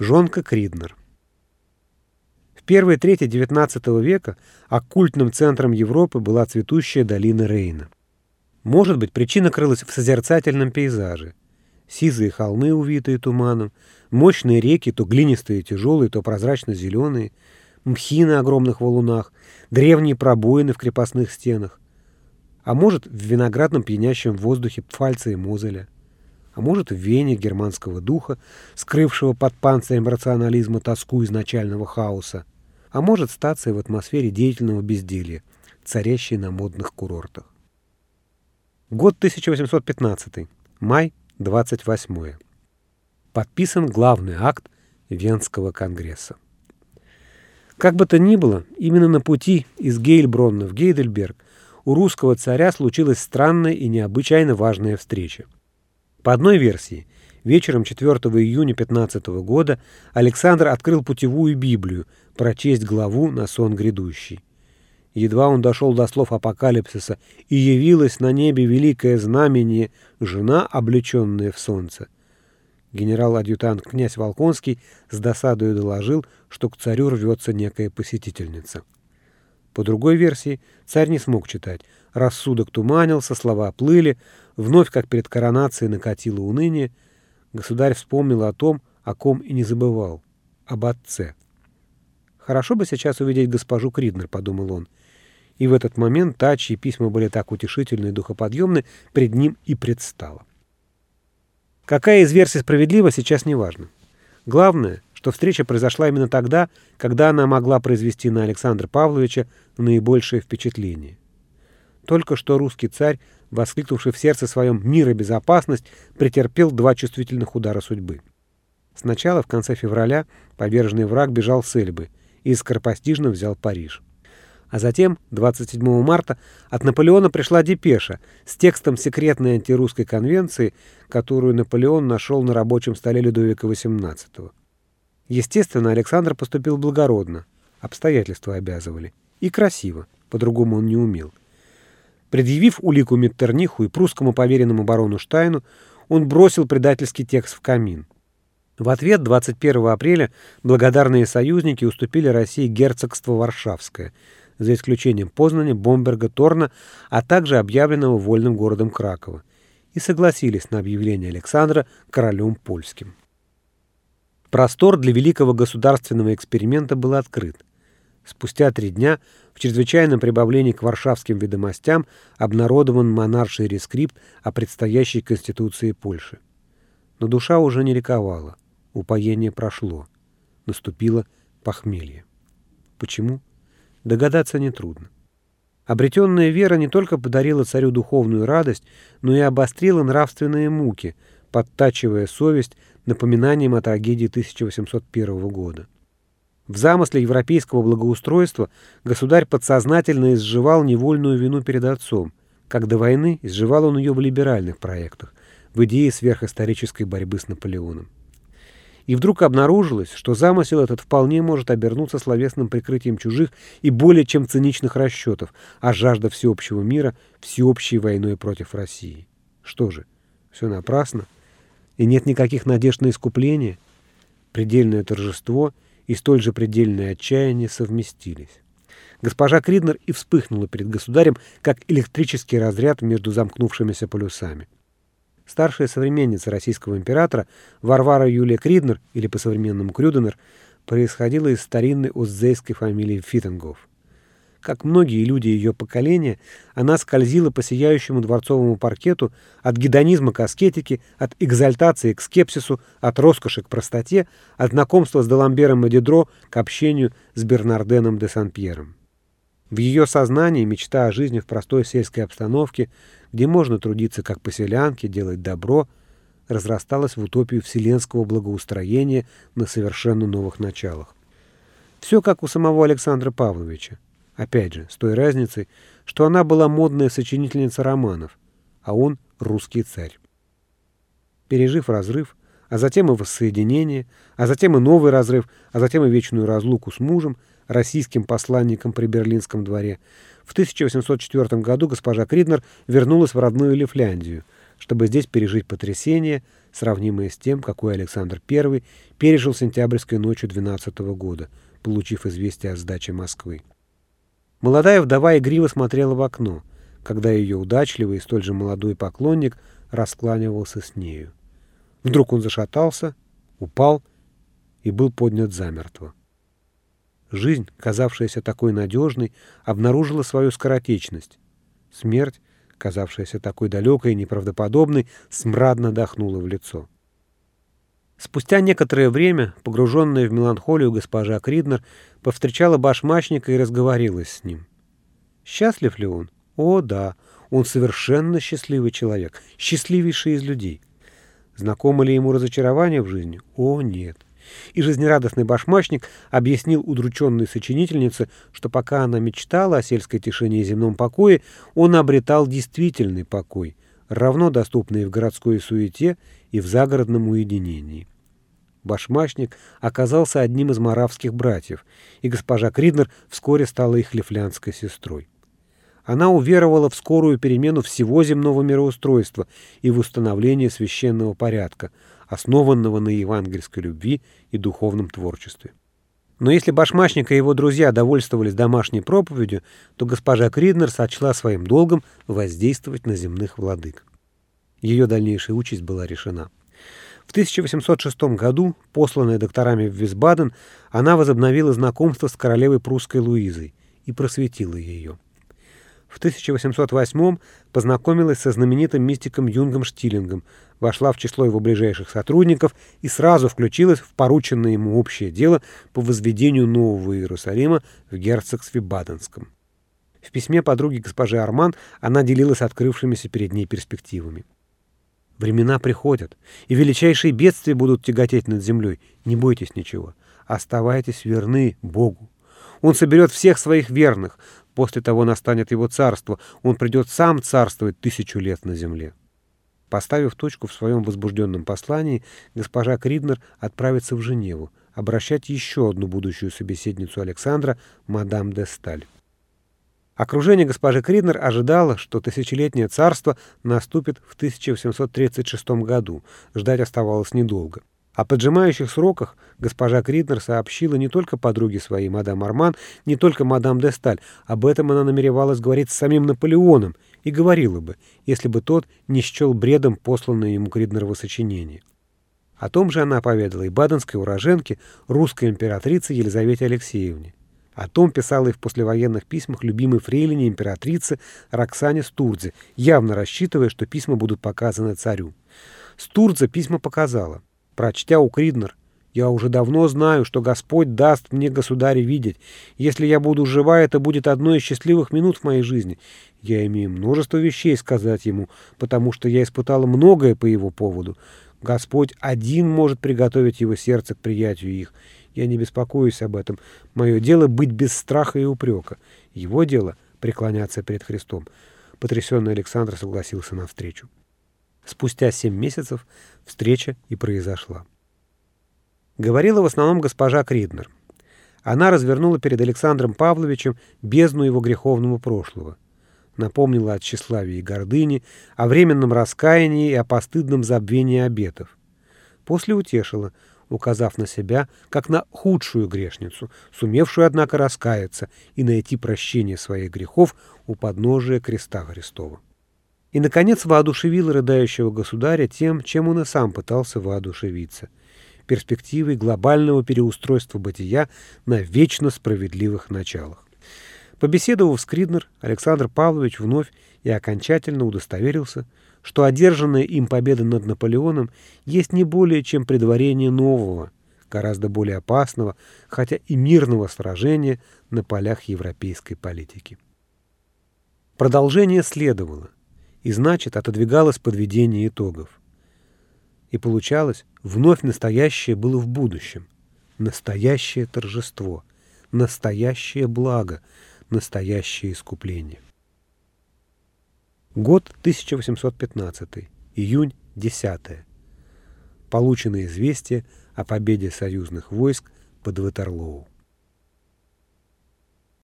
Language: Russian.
Жонка Криднер. В первой трети XIX века оккультным центром Европы была цветущая долина Рейна. Может быть, причина крылась в созерцательном пейзаже. Сизые холмы, увитые туманом, мощные реки, то глинистые и тяжелые, то прозрачно-зеленые, мхи на огромных валунах, древние пробоины в крепостных стенах. А может, в виноградном пьянящем воздухе Пфальца и Мозеля а может, в вене германского духа, скрывшего под панцирем рационализма тоску изначального хаоса, а может, статься в атмосфере деятельного безделья, царящей на модных курортах. Год 1815. Май 28. Подписан главный акт Венского конгресса. Как бы то ни было, именно на пути из Гейльбронна в Гейдельберг у русского царя случилась странная и необычайно важная встреча. По одной версии, вечером 4 июня 15 года Александр открыл путевую Библию, прочесть главу на сон грядущий. Едва он дошел до слов апокалипсиса «И явилось на небе великое знамение, жена, облеченная в солнце». Генерал-адъютант князь Волконский с досадою доложил, что к царю рвется некая посетительница. По другой версии, царь не смог читать. Рассудок туманился, слова плыли, вновь, как перед коронацией, накатило уныние. Государь вспомнил о том, о ком и не забывал — об отце. «Хорошо бы сейчас увидеть госпожу Криднер», — подумал он. И в этот момент та, чьи письма были так утешительны и духоподъемны, пред ним и предстала. Какая из версий справедлива, сейчас не важно. Главное, что встреча произошла именно тогда, когда она могла произвести на Александра Павловича наибольшее впечатление. Только что русский царь, воскликнувший в сердце своем «мир и безопасность», претерпел два чувствительных удара судьбы. Сначала, в конце февраля, поверженный враг бежал с Эльбы и скоропостижно взял Париж. А затем, 27 марта, от Наполеона пришла депеша с текстом секретной антирусской конвенции, которую Наполеон нашел на рабочем столе Людовика XVIII. Естественно, Александр поступил благородно, обстоятельства обязывали, и красиво, по-другому он не умел. Предъявив улику Меттерниху и прусскому поверенному барону Штайну, он бросил предательский текст в камин. В ответ 21 апреля благодарные союзники уступили России герцогство Варшавское, за исключением Познани, Бомберга, Торна, а также объявленного вольным городом Кракова, и согласились на объявление Александра королем польским. Простор для великого государственного эксперимента был открыт. Спустя три дня в чрезвычайном прибавлении к варшавским ведомостям обнародован монарший рескрипт о предстоящей конституции Польши. Но душа уже не ликовала, упоение прошло, наступило похмелье. Почему? Догадаться нетрудно. Обретенная вера не только подарила царю духовную радость, но и обострила нравственные муки, подтачивая совесть напоминанием о трагедии 1801 года. В замысле европейского благоустройства государь подсознательно изживал невольную вину перед отцом, как до войны изживал он ее в либеральных проектах, в идее сверхисторической борьбы с Наполеоном. И вдруг обнаружилось, что замысел этот вполне может обернуться словесным прикрытием чужих и более чем циничных расчетов, а жажда всеобщего мира всеобщей войной против России. Что же, все напрасно? И нет никаких надежд на искупление, предельное торжество и столь же предельное отчаяние совместились. Госпожа Криднер и вспыхнула перед государем, как электрический разряд между замкнувшимися полюсами. Старшая современница российского императора Варвара Юлия Криднер, или по-современному Крюденер, происходила из старинной уззейской фамилии Фитенгов. Как многие люди ее поколения, она скользила по сияющему дворцовому паркету от гедонизма к аскетике, от экзальтации к скепсису, от роскоши к простоте, от знакомства с Деламбером и Дидро к общению с Бернарденом де Сан-Пьером. В ее сознании мечта о жизни в простой сельской обстановке, где можно трудиться как поселянке, делать добро, разрасталась в утопию вселенского благоустроения на совершенно новых началах. Все как у самого Александра Павловича. Опять же, с той разницей, что она была модная сочинительница романов, а он русский царь. Пережив разрыв, а затем и воссоединение, а затем и новый разрыв, а затем и вечную разлуку с мужем, российским посланником при Берлинском дворе, в 1804 году госпожа Криднер вернулась в родную Лифляндию, чтобы здесь пережить потрясение, сравнимое с тем, какой Александр I пережил сентябрьской ночью 12 года, получив известие о сдаче Москвы. Молодая вдова игриво смотрела в окно, когда ее удачливый и столь же молодой поклонник раскланивался с нею. Вдруг он зашатался, упал и был поднят замертво. Жизнь, казавшаяся такой надежной, обнаружила свою скоротечность. Смерть, казавшаяся такой далекой и неправдоподобной, смрадно дохнула в лицо. Спустя некоторое время, погруженная в меланхолию госпожа Криднер, повстречала башмачника и разговорилась с ним. Счастлив ли он? О, да, он совершенно счастливый человек, счастливейший из людей. Знакомо ли ему разочарование в жизни? О, нет. И жизнерадостный башмачник объяснил удрученной сочинительнице, что пока она мечтала о сельской тишине и земном покое, он обретал действительный покой, равно доступный в городской суете и в загородном уединении. Башмачник оказался одним из маравских братьев, и госпожа Криднер вскоре стала их лифлянской сестрой. Она уверовала в скорую перемену всего земного мироустройства и в установление священного порядка, основанного на евангельской любви и духовном творчестве. Но если Башмачник и его друзья довольствовались домашней проповедью, то госпожа Криднер сочла своим долгом воздействовать на земных владык. Ее дальнейшая участь была решена. В 1806 году, посланная докторами в Висбаден, она возобновила знакомство с королевой прусской Луизой и просветила ее. В 1808 познакомилась со знаменитым мистиком Юнгом Штилингом, вошла в число его ближайших сотрудников и сразу включилась в порученное ему общее дело по возведению Нового Иерусалима в герцогстве Баденском. В письме подруги госпожи Арман она делилась открывшимися перед ней перспективами. «Времена приходят, и величайшие бедствия будут тяготеть над землей. Не бойтесь ничего. Оставайтесь верны Богу. Он соберет всех своих верных, После того настанет его царство. Он придет сам царствовать тысячу лет на земле. Поставив точку в своем возбужденном послании, госпожа Криднер отправится в Женеву, обращать еще одну будущую собеседницу Александра, мадам де Сталь. Окружение госпожи Криднер ожидало, что тысячелетнее царство наступит в 1836 году. Ждать оставалось недолго. О поджимающих сроках госпожа Криднер сообщила не только подруге своей, мадам Арман, не только мадам де Сталь. Об этом она намеревалась говорить с самим Наполеоном и говорила бы, если бы тот не счел бредом посланное ему Криднерово сочинение. О том же она поведала и баденской уроженке, русской императрице Елизавете Алексеевне. О том писала и в послевоенных письмах любимой фрейлине императрицы Роксане Стурдзе, явно рассчитывая, что письма будут показаны царю. Стурдзе письма показала. Прочтя у Криднер, «Я уже давно знаю, что Господь даст мне, государя, видеть. Если я буду жива, это будет одной из счастливых минут в моей жизни. Я имею множество вещей сказать ему, потому что я испытала многое по его поводу. Господь один может приготовить его сердце к приятию их. Я не беспокоюсь об этом. Мое дело быть без страха и упрека. Его дело — преклоняться перед Христом». Потрясенный Александр согласился навстречу. Спустя семь месяцев встреча и произошла. Говорила в основном госпожа Криднер. Она развернула перед Александром Павловичем бездну его греховного прошлого. Напомнила о тщеславии и гордыне, о временном раскаянии и о постыдном забвении обетов. После утешила, указав на себя, как на худшую грешницу, сумевшую, однако, раскаяться и найти прощение своих грехов у подножия креста Христова и, наконец, воодушевил рыдающего государя тем, чем он и сам пытался воодушевиться — перспективой глобального переустройства бытия на вечно справедливых началах. Побеседовав с Криднер, Александр Павлович вновь и окончательно удостоверился, что одержанная им победа над Наполеоном есть не более чем предварение нового, гораздо более опасного, хотя и мирного сражения на полях европейской политики. Продолжение следовало и, значит, отодвигалось подведение итогов. И получалось, вновь настоящее было в будущем. Настоящее торжество, настоящее благо, настоящее искупление. Год 1815, июнь 10. Получено известие о победе союзных войск под Ватерлоу.